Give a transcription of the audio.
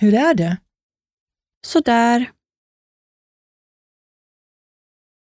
Hur är det? Sådär.